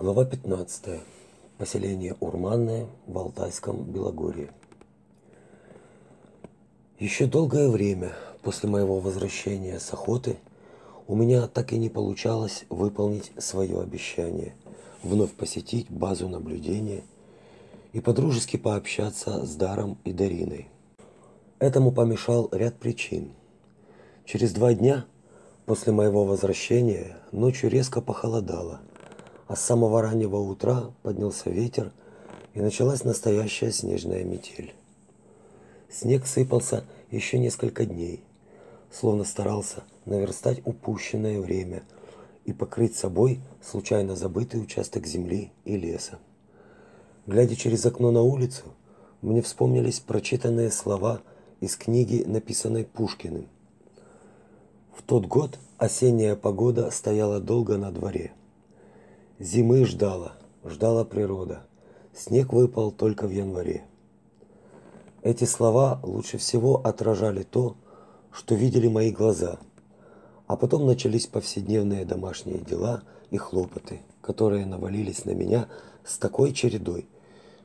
Глава 15. Поселение Урманное в Алтайском Белогорье. Еще долгое время после моего возвращения с охоты у меня так и не получалось выполнить свое обещание вновь посетить базу наблюдения и подружески пообщаться с Даром и Дариной. Этому помешал ряд причин. Через два дня после моего возвращения ночью резко похолодало – а с самого раннего утра поднялся ветер, и началась настоящая снежная метель. Снег сыпался еще несколько дней, словно старался наверстать упущенное время и покрыть собой случайно забытый участок земли и леса. Глядя через окно на улицу, мне вспомнились прочитанные слова из книги, написанной Пушкиным. В тот год осенняя погода стояла долго на дворе. Зимы ждала, ждала природа. Снег выпал только в январе. Эти слова лучше всего отражали то, что видели мои глаза. А потом начались повседневные домашние дела и хлопоты, которые навалились на меня с такой чередой,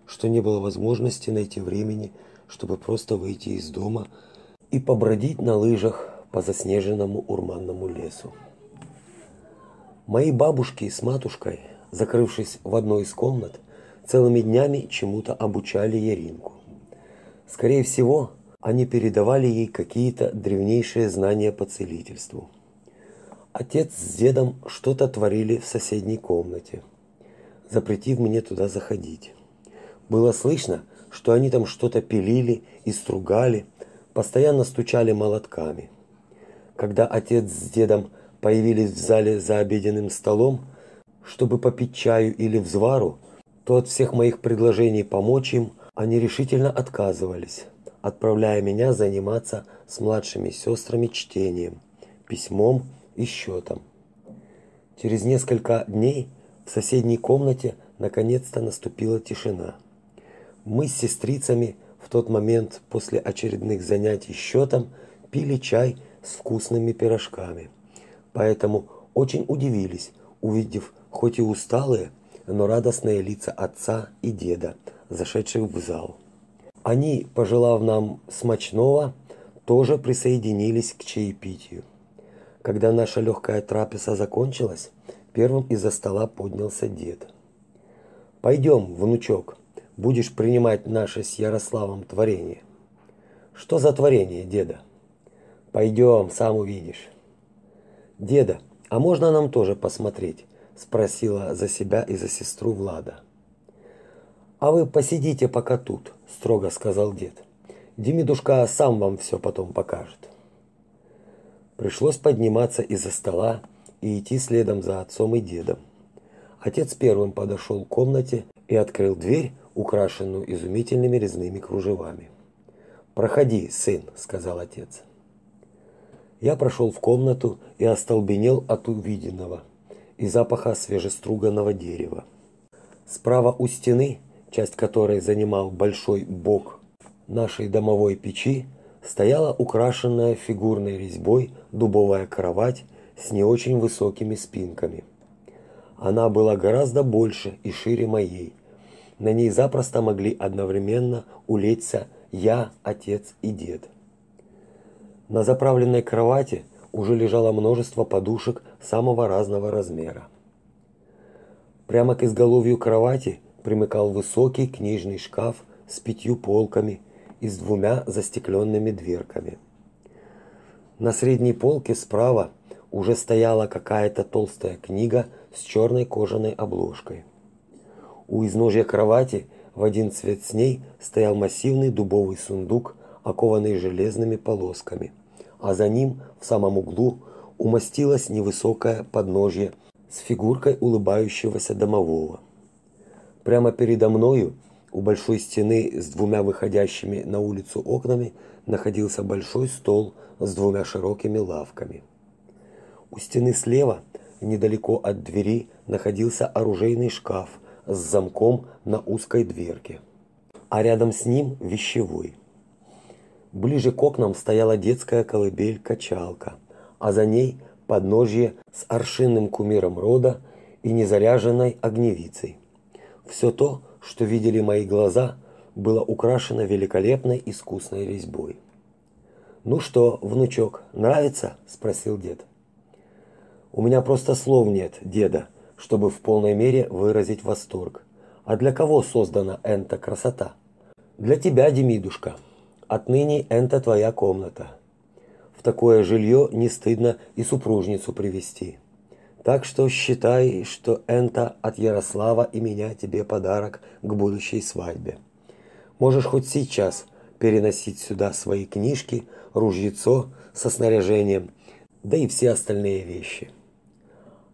что не было возможности найти времени, чтобы просто выйти из дома и побродить на лыжах по заснеженному урманному лесу. Мои бабушки с матушкой, закрывшись в одной из комнат, целыми днями чему-то обучали Яринку. Скорее всего, они передавали ей какие-то древнейшие знания по целительству. Отец с дедом что-то творили в соседней комнате, запретив мне туда заходить. Было слышно, что они там что-то пилили и стругали, постоянно стучали молотками. Когда отец с дедом появились в зале за обеденным столом, чтобы попить чаю или взвару, то от всех моих предложений помочь им они решительно отказывались, отправляя меня заниматься с младшими сестрами чтением, письмом и счетом. Через несколько дней в соседней комнате наконец-то наступила тишина. Мы с сестрицами в тот момент после очередных занятий счетом пили чай с вкусными пирожками – Поэтому очень удивились, увидев хоть и усталые, но радостные лица отца и деда, зашедших в зал. Они, пожелав нам смачного, тоже присоединились к чаепитию. Когда наша легкая трапеза закончилась, первым из-за стола поднялся дед. Пойдем, внучок, будешь принимать наше с Ярославом творение. Что за творение, деда? Пойдем, сам увидишь. Деда, а можно нам тоже посмотреть? спросила за себя и за сестру Влада. А вы посидите пока тут, строго сказал дед. Демидушка сам вам все потом покажет. Пришлось подниматься из-за стола и идти следом за отцом и дедом. Отец первым подошел к комнате и открыл дверь, украшенную изумительными резными кружевами. "Проходи, сын", сказал отец. Я прошел в комнату и остолбенел от увиденного и запаха свежеструганного дерева. Справа у стены, часть которой занимал большой бок нашей домовой печи, стояла украшенная фигурной резьбой дубовая кровать с не очень высокими спинками. Она была гораздо больше и шире моей. На ней запросто могли одновременно улечься я, отец и дед. На заправленной кровати уже лежало множество подушек самого разного размера. Прямо к изголовью кровати примыкал высокий книжный шкаф с пятью полками и с двумя застекленными дверками. На средней полке справа уже стояла какая-то толстая книга с черной кожаной обложкой. У изножья кровати в один цвет с ней стоял массивный дубовый сундук окованный железными полосками, а за ним в самом углу умостилось невысокое подножье с фигуркой улыбающегося домового. Прямо передо мною, у большой стены с двумя выходящими на улицу окнами, находился большой стол с двумя широкими лавками. У стены слева, недалеко от двери, находился оружейный шкаф с замком на узкой дверке, а рядом с ним вещевой. Ближе к окнам стояла детская колыбель-качалка, а за ней подножье с аршинным кумиром рода и незаряженной огневицей. Все то, что видели мои глаза, было украшено великолепной искусной резьбой. Ну что, внучок, нравится? спросил дед. У меня просто слов нет, деда, чтобы в полной мере выразить восторг. А для кого создана эта красота? Для тебя, Демидушка. Отныне это твоя комната. В такое жилье не стыдно и супружницу привести. Так что считай, что это от Ярослава и меня тебе подарок к будущей свадьбе. Можешь хоть сейчас переносить сюда свои книжки, ружьецо со снаряжением, да и все остальные вещи.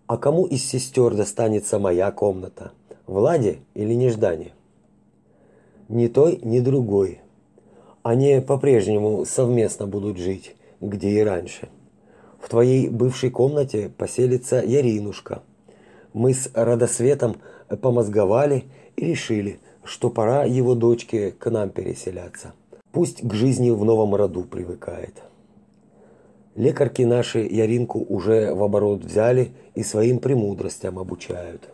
А кому из сестер достанется моя комната? Владе или Неждане? Ни той, ни другой. Они по-прежнему совместно будут жить, где и раньше. В твоей бывшей комнате поселится Яринушка. Мы с Радосветом помозговали и решили, что пора его дочке к нам переселяться. Пусть к жизни в новом роду привыкает. Лекарки наши Яринку уже в оборот взяли и своим премудростям обучают.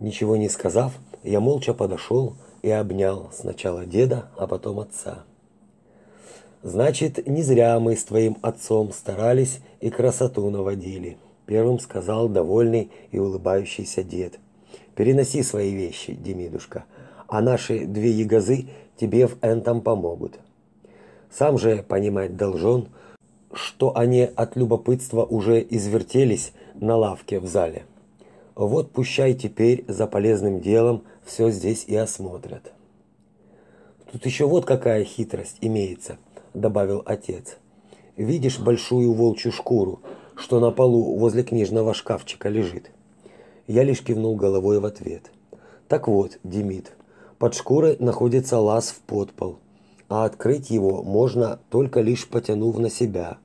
Ничего не сказав, я молча подошел и обнял сначала деда, а потом отца. Значит, не зря мы с твоим отцом старались и красоту наводили, первым сказал довольный и улыбающийся дед. Переноси свои вещи, Демидушка, а наши две ягозы тебе в энтом помогут. Сам же понимать должен, что они от любопытства уже извертелись на лавке в зале. Вот пущай теперь за полезным делом все здесь и осмотрят. Тут еще вот какая хитрость имеется – добавил отец. Видишь большую волчью шкуру, что на полу возле книжного шкафчика лежит? Я лишь кивнул головой в ответ. Так вот, Демид, под шкурой находится лаз в подпол, а открыть его можно только лишь потянув на себя.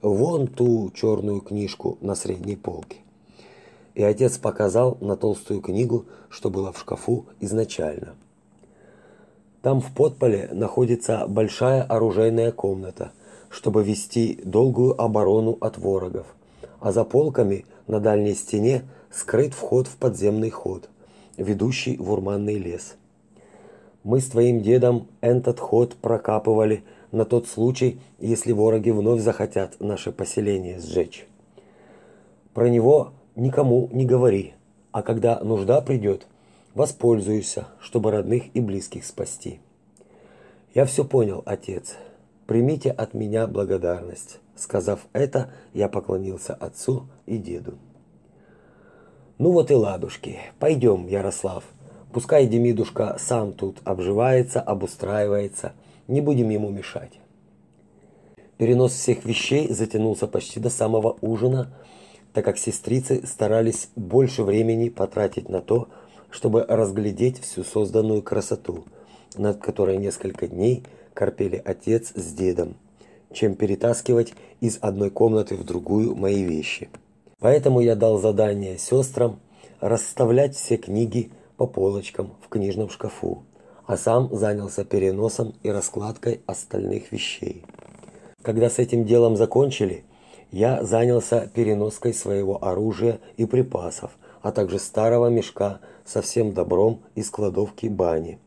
Вон ту черную книжку на средней полке. И отец показал на толстую книгу, что была в шкафу изначально. Там в подполе находится большая оружейная комната, чтобы вести долгую оборону от ворогов. А за полками на дальней стене скрыт вход в подземный ход, ведущий в урманный лес. Мы с твоим дедом этот ход прокапывали на тот случай, если вороги вновь захотят наше поселение сжечь. Про него никому не говори, а когда нужда придет, Воспользуйся, чтобы родных и близких спасти. Я все понял, отец. Примите от меня благодарность. Сказав это, я поклонился отцу и деду. Ну вот и ладушки. Пойдем, Ярослав. Пускай Демидушка сам тут обживается, обустраивается. Не будем ему мешать. Перенос всех вещей затянулся почти до самого ужина, так как сестрицы старались больше времени потратить на то, чтобы разглядеть всю созданную красоту, над которой несколько дней корпели отец с дедом, чем перетаскивать из одной комнаты в другую мои вещи. Поэтому я дал задание сестрам расставлять все книги по полочкам в книжном шкафу, а сам занялся переносом и раскладкой остальных вещей. Когда с этим делом закончили, я занялся переноской своего оружия и припасов, а также старого мешка со всем добром из кладовки бани.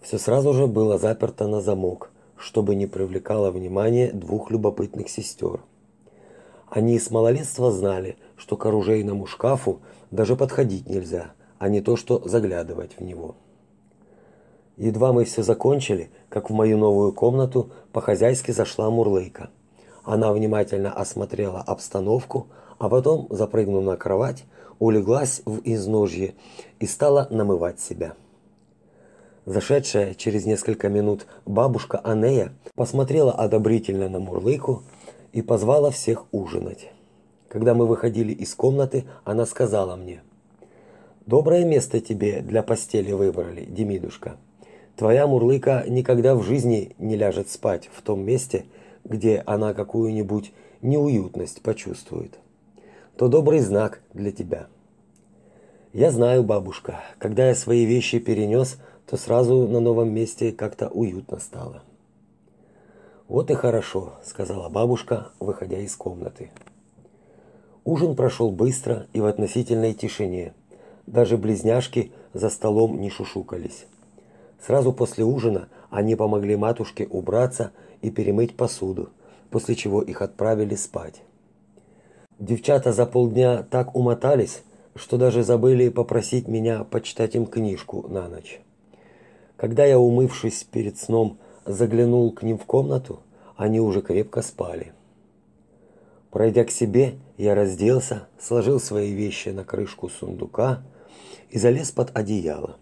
Все сразу же было заперто на замок, чтобы не привлекало внимание двух любопытных сестер. Они с малолетства знали, что к оружейному шкафу даже подходить нельзя, а не то что заглядывать в него. Едва мы все закончили, как в мою новую комнату по-хозяйски зашла Мурлыка. Она внимательно осмотрела обстановку, а потом, запрыгнув на кровать, улеглась в изножье и стала намывать себя. Зашедшая через несколько минут бабушка Анея посмотрела одобрительно на Мурлыку и позвала всех ужинать. Когда мы выходили из комнаты, она сказала мне: "Доброе место тебе для постели выбрали, Демидушка. Твоя Мурлыка никогда в жизни не ляжет спать в том месте, где она какую-нибудь неуютность почувствует" то добрый знак для тебя. Я знаю, бабушка, когда я свои вещи перенес, то сразу на новом месте как-то уютно стало. Вот и хорошо, сказала бабушка, выходя из комнаты. Ужин прошел быстро и в относительной тишине. Даже близняшки за столом не шушукались. Сразу после ужина они помогли матушке убраться и перемыть посуду, после чего их отправили спать. Девчата за полдня так умотались, что даже забыли попросить меня почитать им книжку на ночь. Когда я, умывшись перед сном, заглянул к ним в комнату, они уже крепко спали. Пройдя к себе, я разделся, сложил свои вещи на крышку сундука и залез под одеяло.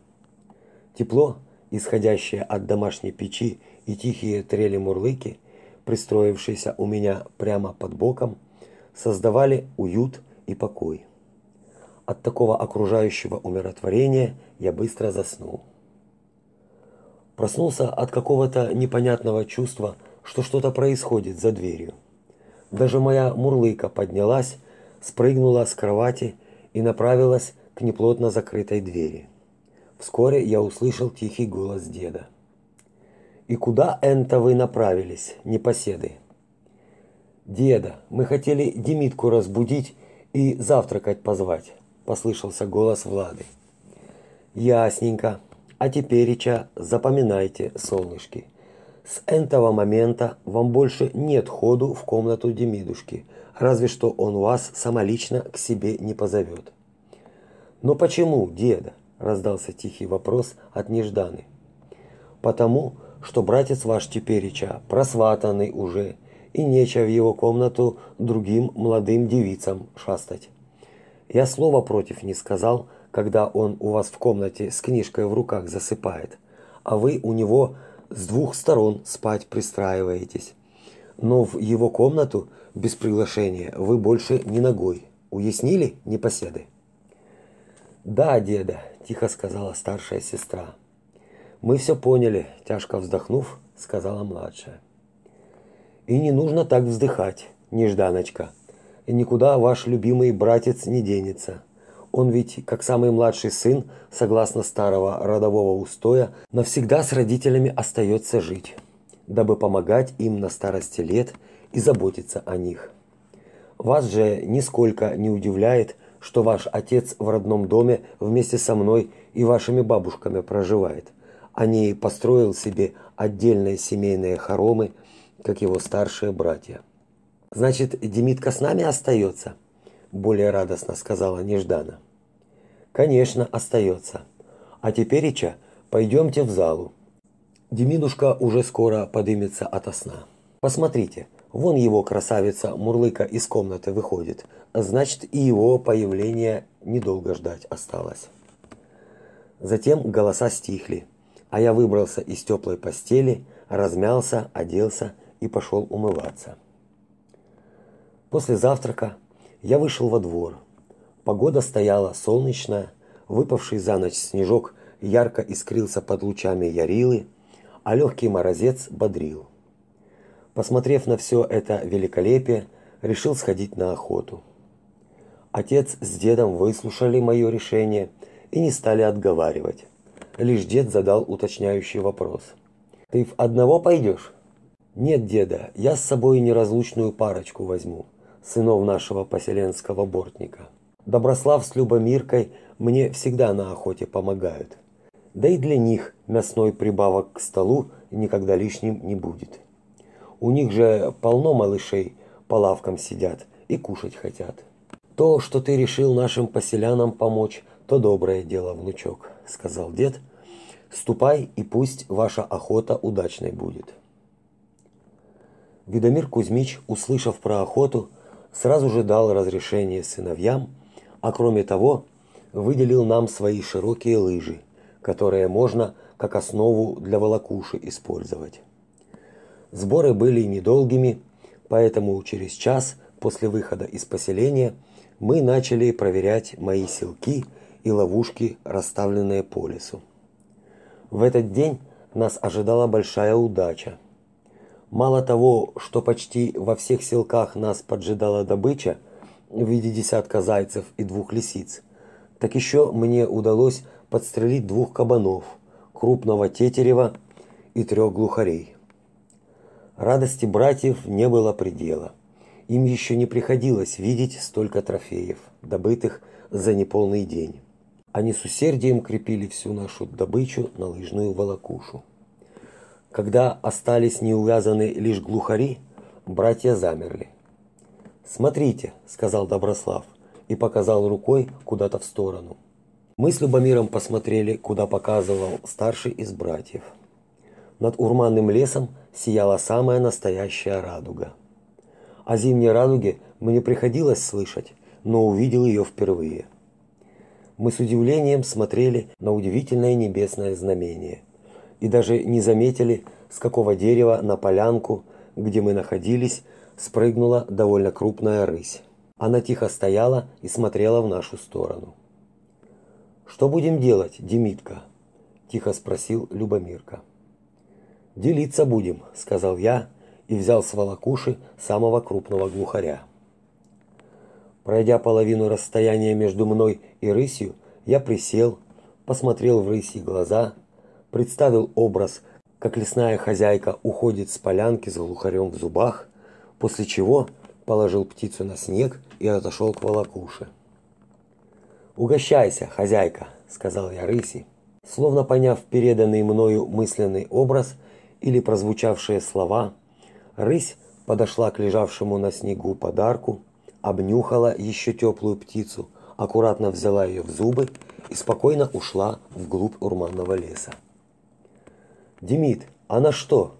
Тепло, исходящее от домашней печи и тихие трели мурлыки, пристроившиеся у меня прямо под боком, создавали уют и покой. От такого окружающего умиротворения я быстро заснул. Проснулся от какого-то непонятного чувства, что что-то происходит за дверью. Даже моя мурлыка поднялась, спрыгнула с кровати и направилась к неплотно закрытой двери. Вскоре я услышал тихий голос деда. «И куда энто вы направились, непоседы?» «Деда, мы хотели Демитку разбудить и завтракать позвать послышался голос Влады. Ясненько. А тепереча запоминайте, солнышки. С этого момента вам больше нет ходу в комнату Демидушки, разве что он вас самолично к себе не позовет. Но почему, деда? раздался тихий вопрос от Нежданы. Потому, что братец ваш тепереча просватанный уже, и нечего в его комнату другим молодым девицам шастать. Я слова против не сказал, когда он у вас в комнате с книжкой в руках засыпает, а вы у него с двух сторон спать пристраиваетесь. Но в его комнату без приглашения вы больше не ногой. Уяснили, непоседы? Да, деда, тихо сказала старшая сестра. Мы все поняли, тяжко вздохнув, сказала младшая. И не нужно так вздыхать, нежданочка и никуда ваш любимый братец не денется. Он ведь, как самый младший сын, согласно старого родового устоя, навсегда с родителями остается жить, дабы помогать им на старости лет и заботиться о них. Вас же нисколько не удивляет, что ваш отец в родном доме вместе со мной и вашими бабушками проживает, не построил себе отдельные семейные хоромы, как его старшие братья. Значит, Демитка с нами остается? более радостно сказала Неждана. Конечно, остается. А теперь, Ича, пойдемте в залу. Демидушка уже скоро подымется ото сна. Посмотрите, вон его красавица Мурлыка из комнаты выходит. Значит, и его появление недолго ждать осталось. Затем голоса стихли, а я выбрался из теплой постели, размялся, оделся и пошел умываться. После завтрака я вышел во двор. Погода стояла солнечная, выпавший за ночь снежок ярко искрился под лучами ярилы, а легкий морозец бодрил. Посмотрев на все это великолепие, решил сходить на охоту. Отец с дедом выслушали мое решение и не стали отговаривать. Лишь дед задал уточняющий вопрос. «Ты в одного пойдешь?» «Нет, деда, я с собой неразлучную парочку возьму сынов нашего поселенского бортника. Доброслав с Любомиркой мне всегда на охоте помогают. Да и для них мясной прибавок к столу никогда лишним не будет. У них же полно малышей по лавкам сидят и кушать хотят. То, что ты решил нашим поселянам помочь, то доброе дело, внучок, сказал дед. Ступай, и пусть ваша охота удачной будет. Видомир Кузьмич, услышав про охоту, сразу же дал разрешение сыновьям, а кроме того, выделил нам свои широкие лыжи, которые можно как основу для волокуши использовать. Сборы были недолгими, поэтому через час после выхода из поселения мы начали проверять мои селки и ловушки, расставленные по лесу. В этот день нас ожидала большая удача – Мало того, что почти во всех селках нас поджидала добыча в виде десятка зайцев и двух лисиц, так еще мне удалось подстрелить двух кабанов, крупного тетерева и трех глухарей. Радости братьев не было предела, Им еще не приходилось видеть столько трофеев, добытых за неполный день. Они с усердием крепили всю нашу добычу на лыжную волокушу. Когда остались неувязаны лишь глухари, братья замерли. «Смотрите», — сказал Доброслав и показал рукой куда-то в сторону. Мы с Любомиром посмотрели, куда показывал старший из братьев. Над урманным лесом сияла самая настоящая радуга. О зимней радуге мне приходилось слышать, но увидел ее впервые. Мы с удивлением смотрели на удивительное небесное знамение и даже не заметили, с какого дерева на полянку, где мы находились, спрыгнула довольно крупная рысь. Она тихо стояла и смотрела в нашу сторону. Что будем делать, Демитка? тихо спросил Любомирка. Делиться будем, сказал я и взял с волокуши самого крупного глухаря. Пройдя половину расстояния между мной и рысью, я присел, посмотрел в рысьи глаза, представил образ, как лесная хозяйка уходит с полянки с глухарем в зубах, после чего положил птицу на снег и отошел к волокуше. «Угощайся, хозяйка», — сказал я рыси, словно поняв переданный мною мысленный образ или прозвучавшие слова, Рысь подошла к лежавшему на снегу подарку, обнюхала еще теплую птицу, аккуратно взяла ее в зубы и спокойно ушла вглубь урманного леса. Демид, она что?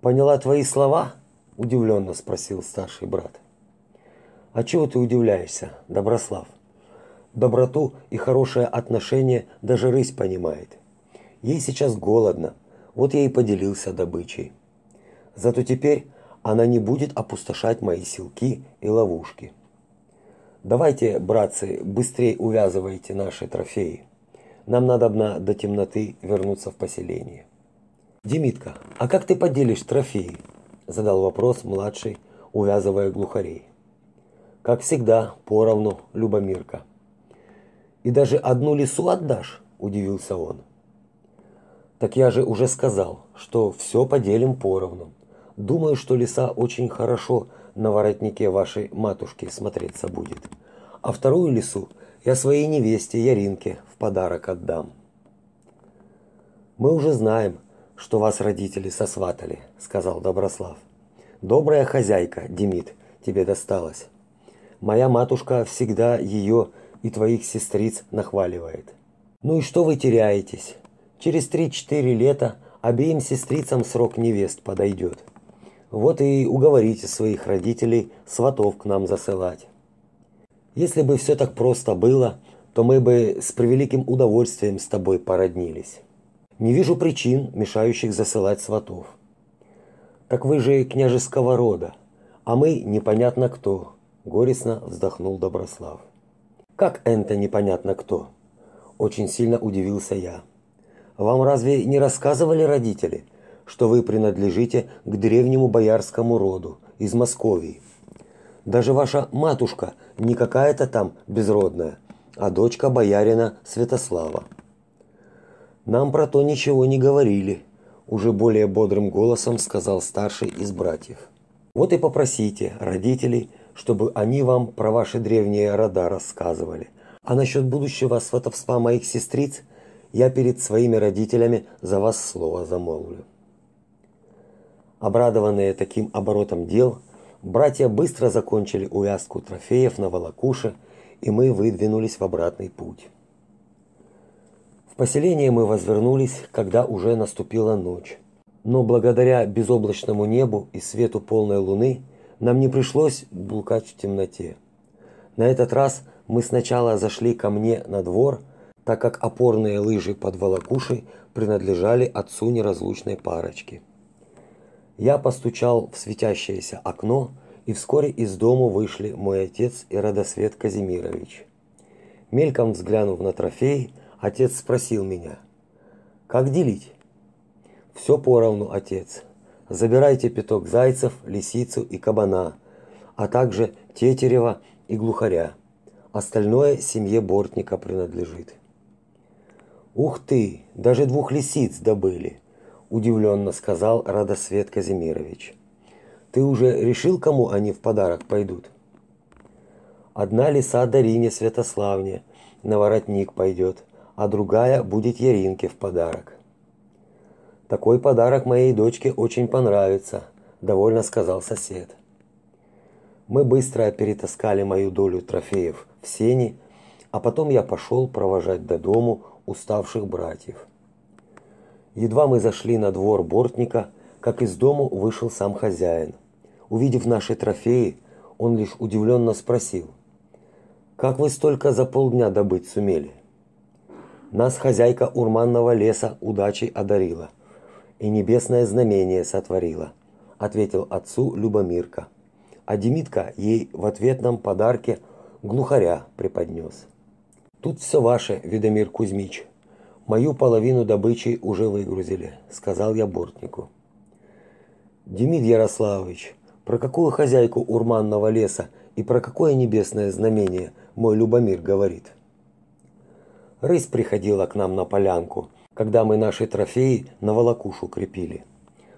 Поняла твои слова? удивленно спросил старший брат. А чего ты удивляешься, Доброслав? Доброту и хорошее отношение даже рысь понимает. Ей сейчас голодно, вот я и поделился добычей. Зато теперь она не будет опустошать мои силки и ловушки. Давайте, братцы, быстрее увязывайте наши трофеи. Нам надобно до темноты вернуться в поселение. Демитка, а как ты поделишь трофеи? задал вопрос младший, увязывая глухарей. Как всегда, поровну, Любомирка. И даже одну лису отдашь? удивился он. Так я же уже сказал, что все поделим поровну. Думаю, что лиса очень хорошо на воротнике вашей матушки смотреться будет. А вторую лису я своей невесте Яринке в подарок отдам. Мы уже знаем, что вас родители сосватали, сказал Доброслав. Добрая хозяйка, Демид, тебе досталась. Моя матушка всегда ее и твоих сестриц нахваливает. Ну и что вы теряетесь? Через три-четыре лета обеим сестрицам срок невест подойдет. Вот и уговорите своих родителей сватов к нам засылать. Если бы все так просто было, то мы бы с превеликим удовольствием с тобой породнились. Не вижу причин, мешающих засылать сватов. Так вы же княжеского рода, а мы непонятно кто, горестно вздохнул Доброслав. Как это непонятно кто? Очень сильно удивился я. Вам разве не рассказывали родители, что вы принадлежите к древнему боярскому роду из Московии. Даже ваша матушка не какая-то там безродная, а дочка боярина Святослава. Нам про то ничего не говорили, уже более бодрым голосом сказал старший из братьев. Вот и попросите родителей, чтобы они вам про ваши древние рода рассказывали. А насчет будущего сватовства моих сестриц я перед своими родителями за вас слово замолвлю. Обрадованные таким оборотом дел, братья быстро закончили увязку трофеев на волокуше, и мы выдвинулись в обратный путь. В поселение мы возвернулись, когда уже наступила ночь. Но благодаря безоблачному небу и свету полной луны нам не пришлось блукать в темноте. На этот раз мы сначала зашли ко мне на двор, так как опорные лыжи под волокушей принадлежали отцу неразлучной парочки. Я постучал в светящееся окно, и вскоре из дому вышли мой отец и Радосвет Казимирович. Мельком взглянув на трофей, отец спросил меня: "Как делить?" «Все поровну, отец. Забирайте пяток зайцев, лисицу и кабана, а также тетерева и глухаря. Остальное семье бортника принадлежит". Ух ты, даже двух лисиц добыли удивленно сказал Радосвет Казимирович. Ты уже решил, кому они в подарок пойдут? Одна лиса Дарине Святославне на воротник пойдет, а другая будет Яринке в подарок. Такой подарок моей дочке очень понравится, довольно сказал сосед. Мы быстро перетаскали мою долю трофеев в сени, а потом я пошел провожать до дому уставших братьев. Едва мы зашли на двор бортника, как из дому вышел сам хозяин. Увидев наши трофеи, он лишь удивленно спросил: "Как вы столько за полдня добыть сумели?" Нас хозяйка урманного леса удачей одарила и небесное знамение сотворила, ответил отцу Любомирка. А Демитка ей в ответном подарке глухаря преподнес. Тут все ваше, Видомир Кузьмич. Мою половину добычи уже выгрузили, сказал я бортнику. Демид Ярославович, про какую хозяйку урманного леса и про какое небесное знамение мой Любомир говорит? Рысь приходила к нам на полянку, когда мы наши трофеи на волокушу крепили.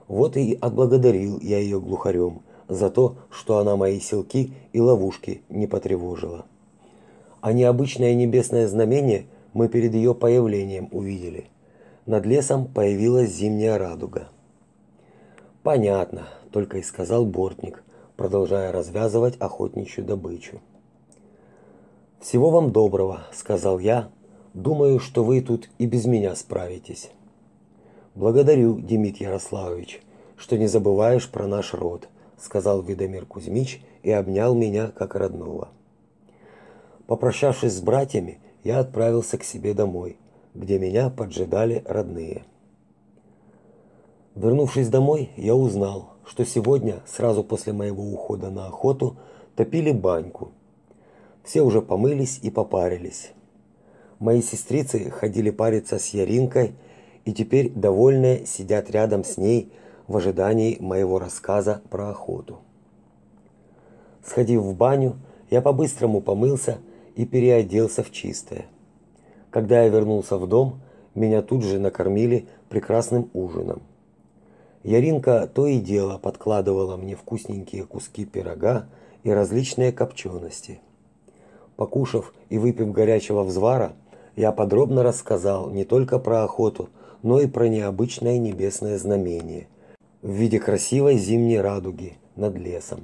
Вот и отблагодарил я ее глухарем за то, что она мои селки и ловушки не потревожила. А необычное небесное знамение мы перед ее появлением увидели. Над лесом появилась зимняя радуга. Понятно, только и сказал бортник, продолжая развязывать охотничью добычу. Всего вам доброго, сказал я. Думаю, что вы тут и без меня справитесь. Благодарю, Демид Ярославович, что не забываешь про наш род, сказал Видомир Кузьмич и обнял меня как родного. Попрощавшись с братьями, я отправился к себе домой, где меня поджидали родные. Вернувшись домой, я узнал, что сегодня, сразу после моего ухода на охоту, топили баньку. Все уже помылись и попарились. Мои сестрицы ходили париться с Яринкой и теперь довольные сидят рядом с ней в ожидании моего рассказа про охоту. Сходив в баню, я по-быстрому помылся и переоделся в чистое. Когда я вернулся в дом, меня тут же накормили прекрасным ужином. Яринка то и дело подкладывала мне вкусненькие куски пирога и различные копчености. Покушав и выпив горячего взвара, я подробно рассказал не только про охоту, но и про необычное небесное знамение в виде красивой зимней радуги над лесом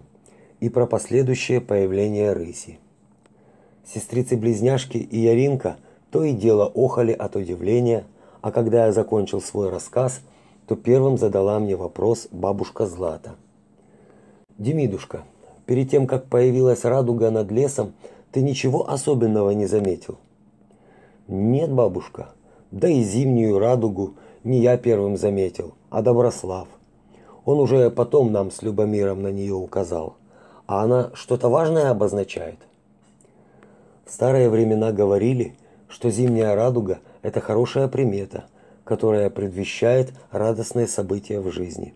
и про последующее появление рыси. Сестрицы-близняшки и Яринка то и дело охали от удивления, а когда я закончил свой рассказ, то первым задала мне вопрос бабушка Злата. Демидушка, перед тем как появилась радуга над лесом, ты ничего особенного не заметил? Нет, бабушка. Да и зимнюю радугу не я первым заметил, а Доброслав. Он уже потом нам с Любомиром на нее указал. А она что-то важное обозначает. Старые времена говорили, что зимняя радуга это хорошая примета – которая предвещает радостные события в жизни.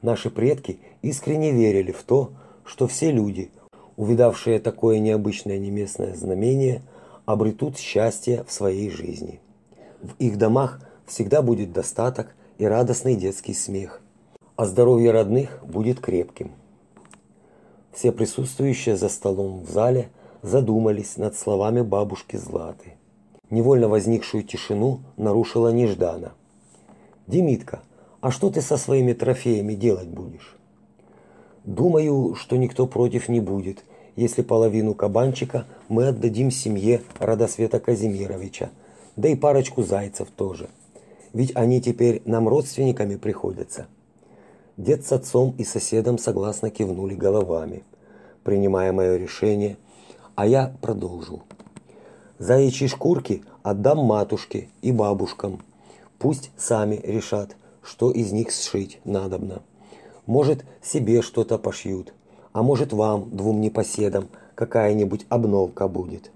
Наши предки искренне верили в то, что все люди, увидавшие такое необычное неместное знамение, обретут счастье в своей жизни. В их домах всегда будет достаток и радостный детский смех, а здоровье родных будет крепким. Все присутствующие за столом в зале задумались над словами бабушки Златы. Невольно возникшую тишину нарушила неждана. Демитка, а что ты со своими трофеями делать будешь? Думаю, что никто против не будет, если половину кабанчика мы отдадим семье Радосвета Казимировича, да и парочку зайцев тоже. Ведь они теперь нам родственниками приходятся. Дед с отцом и соседом согласно кивнули головами, принимая мое решение, а я продолжил. Заячьи шкурки отдам матушке и бабушкам. Пусть сами решат, что из них сшить надобно. Может, себе что-то пошьют, а может, вам, двум непоседам, какая-нибудь обновка будет.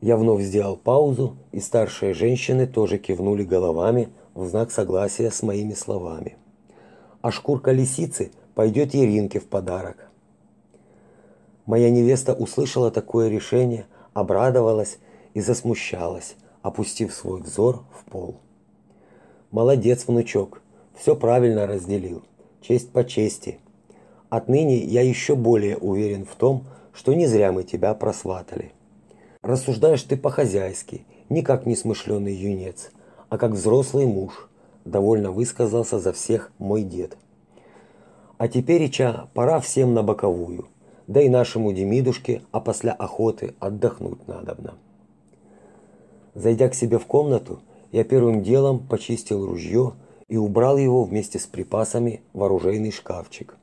Я вновь сделал паузу, и старшие женщины тоже кивнули головами в знак согласия с моими словами. А шкурка лисицы пойдет Еринке в подарок. Моя невеста услышала такое решение, обрадовалась и засмущалась, опустив свой взор в пол. Молодец, внучок, все правильно разделил, честь по чести. Отныне я еще более уверен в том, что не зря мы тебя просватали. Рассуждаешь ты по-хозяйски, не как несмышленый юнец, а как взрослый муж, довольно высказался за всех мой дед. А теперь, Ича, пора всем на боковую, да и нашему Демидушке, а после охоты отдохнуть надобно. Зайдя к себе в комнату, я первым делом почистил ружье и убрал его вместе с припасами в оружейный шкафчик.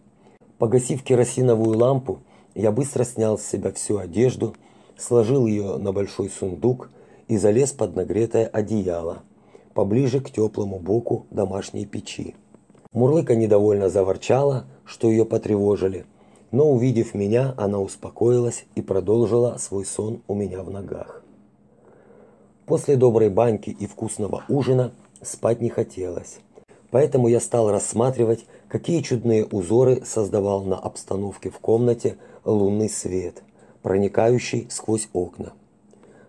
Погасив керосиновую лампу, я быстро снял с себя всю одежду, сложил ее на большой сундук и залез под нагретое одеяло, поближе к теплому боку домашней печи. Мурлыка недовольно заворчала, что ее потревожили, но увидев меня, она успокоилась и продолжила свой сон у меня в ногах. После доброй баньки и вкусного ужина спать не хотелось. Поэтому я стал рассматривать, какие чудные узоры создавал на обстановке в комнате лунный свет, проникающий сквозь окна.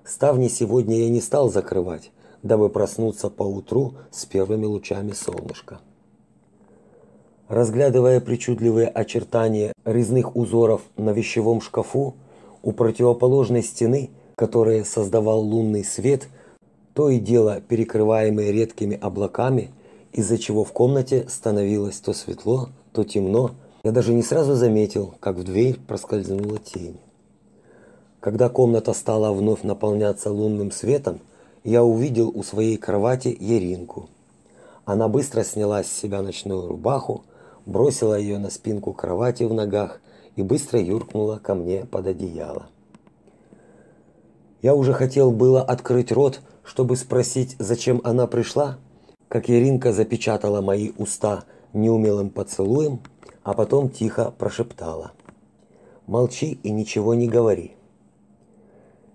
Ставни сегодня я не стал закрывать, дабы проснуться поутру с первыми лучами солнышка. Разглядывая причудливые очертания резных узоров на вещевом шкафу, у противоположной стены – которые создавал лунный свет, то и дело перекрываемые редкими облаками, из-за чего в комнате становилось то светло, то темно. Я даже не сразу заметил, как в дверь проскользнула тень. Когда комната стала вновь наполняться лунным светом, я увидел у своей кровати Еринку. Она быстро сняла с себя ночную рубаху, бросила ее на спинку кровати в ногах и быстро юркнула ко мне под одеяло. Я уже хотел было открыть рот, чтобы спросить, зачем она пришла, как Иринка запечатала мои уста неумелым поцелуем, а потом тихо прошептала: "Молчи и ничего не говори".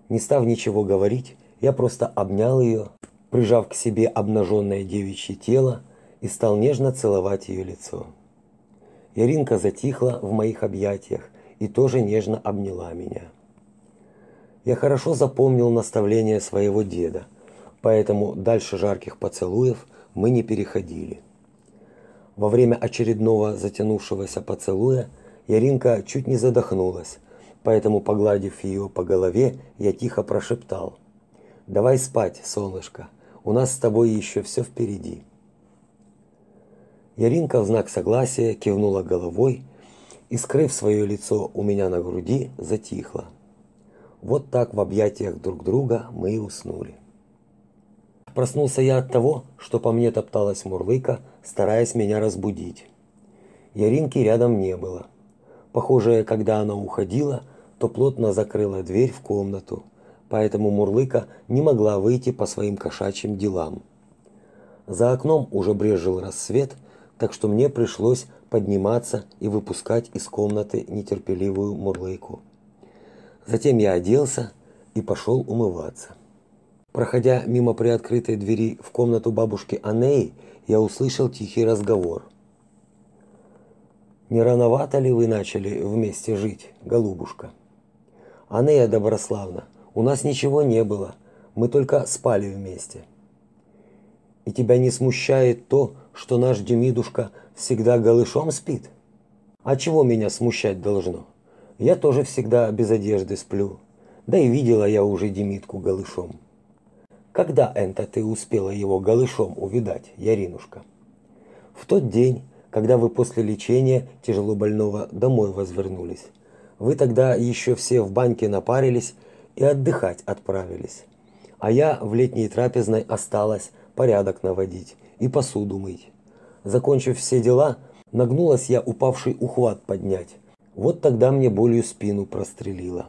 Не став ничего говорить, я просто обнял ее, прижав к себе обнаженное девичье тело и стал нежно целовать ее лицо. Иринка затихла в моих объятиях и тоже нежно обняла меня. Я хорошо запомнил наставления своего деда, поэтому дальше жарких поцелуев мы не переходили. Во время очередного затянувшегося поцелуя Яринка чуть не задохнулась, поэтому, погладив ее по голове, я тихо прошептал: "Давай спать, солнышко. У нас с тобой еще все впереди". Яринка в знак согласия кивнула головой и, скрыв свое лицо у меня на груди, затихла. Вот так в объятиях друг друга мы и уснули. Проснулся я от того, что по мне топталась Мурлыка, стараясь меня разбудить. Яринки рядом не было. Похоже, когда она уходила, то плотно закрыла дверь в комнату, поэтому Мурлыка не могла выйти по своим кошачьим делам. За окном уже брезжил рассвет, так что мне пришлось подниматься и выпускать из комнаты нетерпеливую Мурлыку. Затем я оделся и пошел умываться. Проходя мимо приоткрытой двери в комнату бабушки Анеи, я услышал тихий разговор. Не рановато ли вы начали вместе жить, голубушка? Анея Доброславна, у нас ничего не было. Мы только спали вместе. И тебя не смущает то, что наш Демидушка всегда голышом спит? А чего меня смущать должно? Я тоже всегда без одежды сплю. Да и видела я уже Демитку голышом. Когда это ты успела его голышом увидать, Яринушка? В тот день, когда вы после лечения тяжело больного домой возвернулись. Вы тогда еще все в баньке напарились и отдыхать отправились. А я в летней трапезной осталась порядок наводить и посуду мыть. Закончив все дела, нагнулась я упавший ухват поднять, вот тогда мне болью спину прострелило.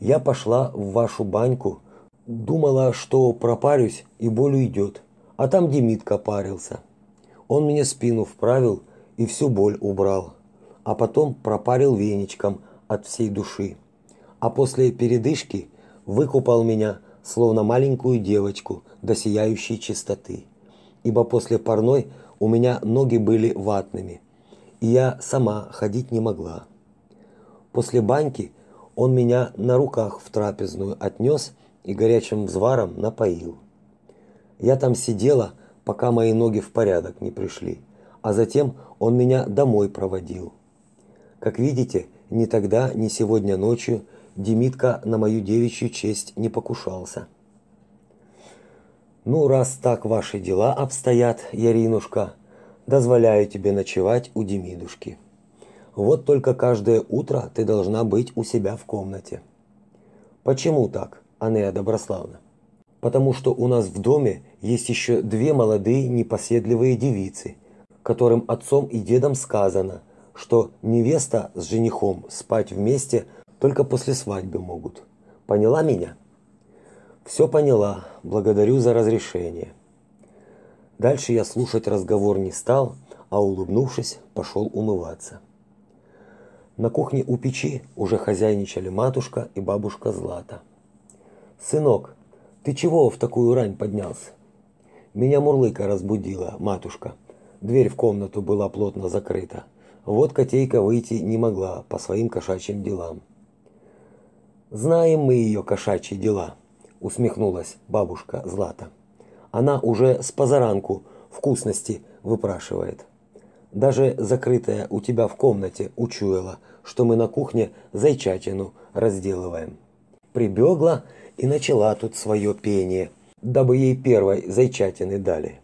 Я пошла в вашу баньку, думала, что пропарюсь и боль уйдет, а там Демитка парился. Он мне спину вправил и всю боль убрал, а потом пропарил веничком от всей души. А после передышки выкупал меня, словно маленькую девочку, до сияющей чистоты. Ибо после парной у меня ноги были ватными – и я сама ходить не могла. После баньки он меня на руках в трапезную отнес и горячим взваром напоил. Я там сидела, пока мои ноги в порядок не пришли, а затем он меня домой проводил. Как видите, ни тогда, ни сегодня ночью Демитка на мою девичью честь не покушался. Ну, раз так ваши дела обстоят, Яринушка, дозволяю тебе ночевать у Демидушки. Вот только каждое утро ты должна быть у себя в комнате. Почему так, Анея Доброславна? Потому что у нас в доме есть еще две молодые непоседливые девицы, которым отцом и дедом сказано, что невеста с женихом спать вместе только после свадьбы могут. Поняла меня? Все поняла. Благодарю за разрешение. Дальше я слушать разговор не стал, а улыбнувшись, пошел умываться. На кухне у печи уже хозяйничали матушка и бабушка Злата. Сынок, ты чего в такую рань поднялся? Меня Мурлыка разбудила, матушка. Дверь в комнату была плотно закрыта. Вот котейка выйти не могла по своим кошачьим делам. Знаем мы ее кошачьи дела, усмехнулась бабушка Злата. Она уже с позаранку вкусности выпрашивает. Даже закрытая у тебя в комнате учуяла, что мы на кухне зайчатину разделываем. Прибегла и начала тут свое пение, дабы ей первой зайчатины дали.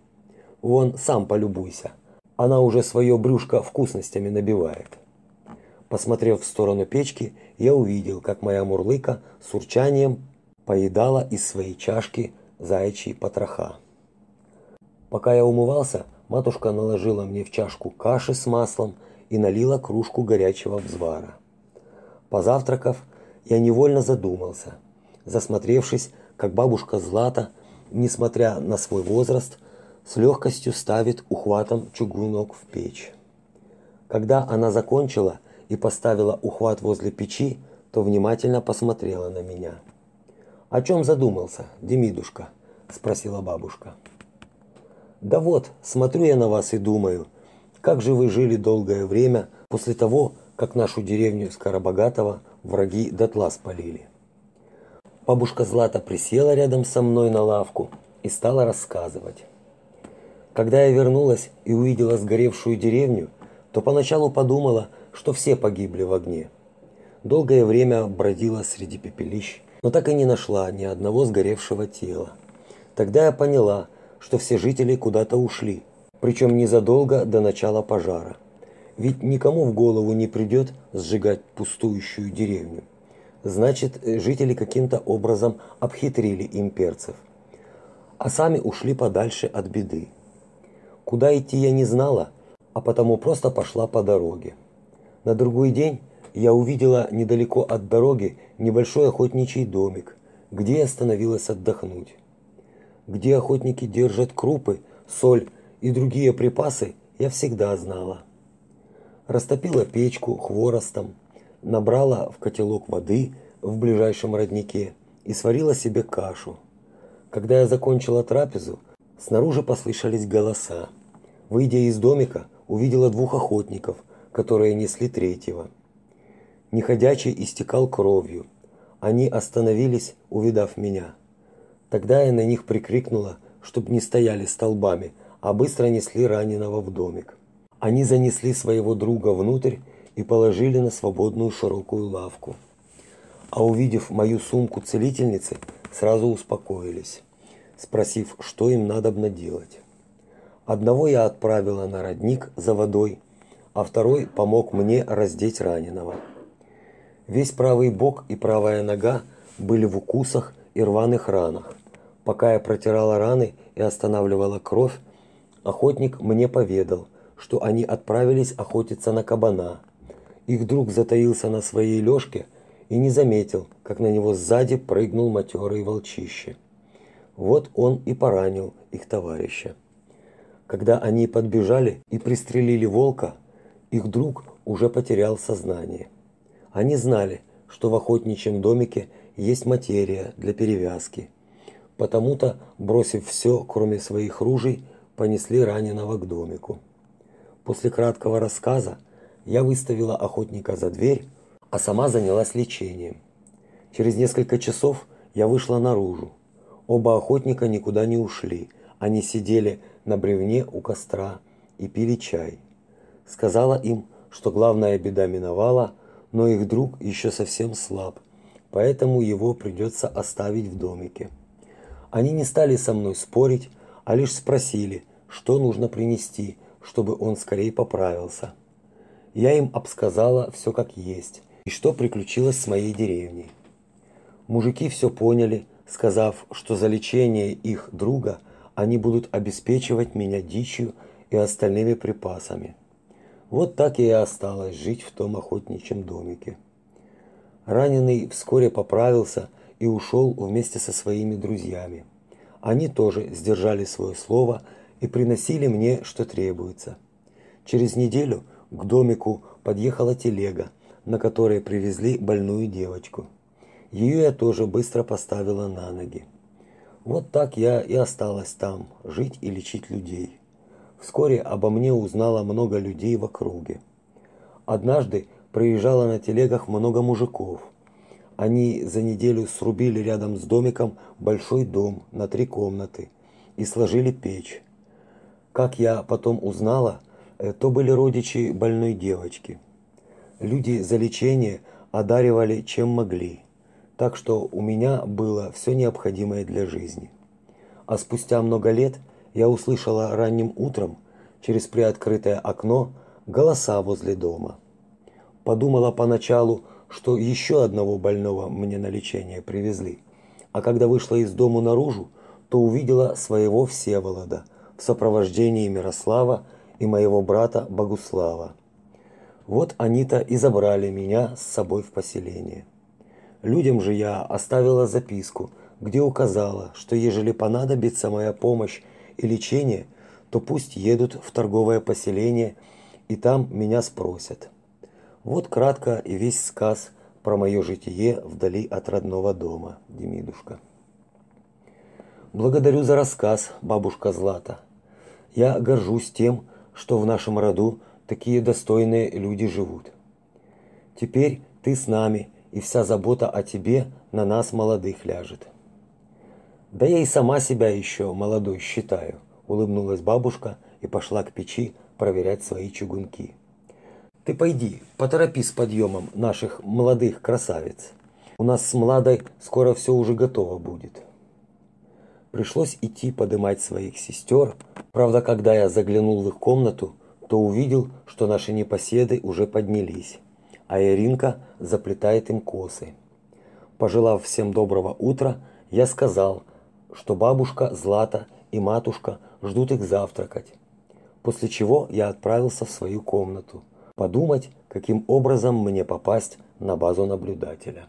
Вон сам полюбуйся. Она уже свое брюшко вкусностями набивает. Посмотрев в сторону печки, я увидел, как моя мурлыка с урчанием поедала из своей чашки заячьи потроха. Пока я умывался, матушка наложила мне в чашку каши с маслом и налила кружку горячего взвара. Позавтракав, я невольно задумался, засмотревшись, как бабушка Злата, несмотря на свой возраст, с легкостью ставит ухватом чугунок в печь. Когда она закончила и поставила ухват возле печи, то внимательно посмотрела на меня. «О чем задумался, Демидушка?» – спросила бабушка. «Да вот, смотрю я на вас и думаю, как же вы жили долгое время после того, как нашу деревню Скоробогатого враги дотла спалили?» Бабушка Злата присела рядом со мной на лавку и стала рассказывать. Когда я вернулась и увидела сгоревшую деревню, то поначалу подумала, что все погибли в огне. Долгое время бродила среди пепелищ, но так и не нашла ни одного сгоревшего тела. Тогда я поняла, что все жители куда-то ушли, причем незадолго до начала пожара. Ведь никому в голову не придет сжигать пустующую деревню. Значит, жители каким-то образом обхитрили имперцев, а сами ушли подальше от беды. Куда идти я не знала, а потому просто пошла по дороге. На другой день я увидела недалеко от дороги небольшой охотничий домик, где я остановилась отдохнуть. Где охотники держат крупы, соль и другие припасы, я всегда знала. Растопила печку хворостом, набрала в котелок воды в ближайшем роднике и сварила себе кашу. Когда я закончила трапезу, снаружи послышались голоса. Выйдя из домика, увидела двух охотников, которые несли третьего. Неходячий истекал кровью. Они остановились, увидав меня. Тогда я на них прикрикнула, чтобы не стояли столбами, а быстро несли раненого в домик. Они занесли своего друга внутрь и положили на свободную широкую лавку. А увидев мою сумку целительницы, сразу успокоились, спросив, что им надо делать. Одного я отправила на родник за водой, а второй помог мне раздеть раненого. Весь правый бок и правая нога были в укусах и рваных ранах. Пока я протирала раны и останавливала кровь, охотник мне поведал, что они отправились охотиться на кабана. Их друг затаился на своей лёжке и не заметил, как на него сзади прыгнул матерый волчище. Вот он и поранил их товарища. Когда они подбежали и пристрелили волка, их друг уже потерял сознание. Они знали, что в охотничьем домике есть материя для перевязки. Потому-то, бросив все, кроме своих ружей, понесли раненого к домику. После краткого рассказа я выставила охотника за дверь, а сама занялась лечением. Через несколько часов я вышла наружу. Оба охотника никуда не ушли. Они сидели на бревне у костра и пили чай. Сказала им, что главная беда миновала, но их друг еще совсем слаб, поэтому его придется оставить в домике. Они не стали со мной спорить, а лишь спросили, что нужно принести, чтобы он скорее поправился. Я им обсказала все как есть и что приключилось с моей деревней. Мужики все поняли, сказав, что за лечение их друга они будут обеспечивать меня дичью и остальными припасами. Вот так я и осталась жить в том охотничьем домике. Раненый вскоре поправился и ушел вместе со своими друзьями. Они тоже сдержали свое слово и приносили мне, что требуется. Через неделю к домику подъехала телега, на которой привезли больную девочку. Ее я тоже быстро поставила на ноги. Вот так я и осталась там, жить и лечить людей. Вскоре обо мне узнало много людей в округе. Однажды проезжало на телегах много мужиков. Они за неделю срубили рядом с домиком большой дом на три комнаты и сложили печь. Как я потом узнала, э, то были родичи больной девочки. Люди за лечение одаривали чем могли так что у меня было все необходимое для жизни. А спустя много лет я услышала ранним утром через приоткрытое окно голоса возле дома. Подумала поначалу, что еще одного больного мне на лечение привезли. А когда вышла из дому наружу, то увидела своего Всеволода в сопровождении Мирослава и моего брата Богуслава. Вот они-то и забрали меня с собой в поселение. Людям же я оставила записку, где указала, что ежели понадобится моя помощь и лечение, то пусть едут в торговое поселение и там меня спросят. Вот кратко и весь сказ про мое житие вдали от родного дома, Демидушка. Благодарю за рассказ, бабушка Злата. Я горжусь тем, что в нашем роду такие достойные люди живут. Теперь ты с нами и вся забота о тебе на нас молодых ляжет. Да я и сама себя еще молодой считаю, улыбнулась бабушка и пошла к печи проверять свои чугунки. Ты пойди, поторопи с подъемом наших молодых красавиц. У нас с Младой скоро все уже готово будет. Пришлось идти подымать своих сестер. Правда, когда я заглянул в их комнату, то увидел, что наши непоседы уже поднялись а Иринка заплетает им косы. Пожелав всем доброго утра, я сказал, что бабушка Злата и матушка ждут их завтракать. После чего я отправился в свою комнату, подумать, каким образом мне попасть на базу наблюдателя.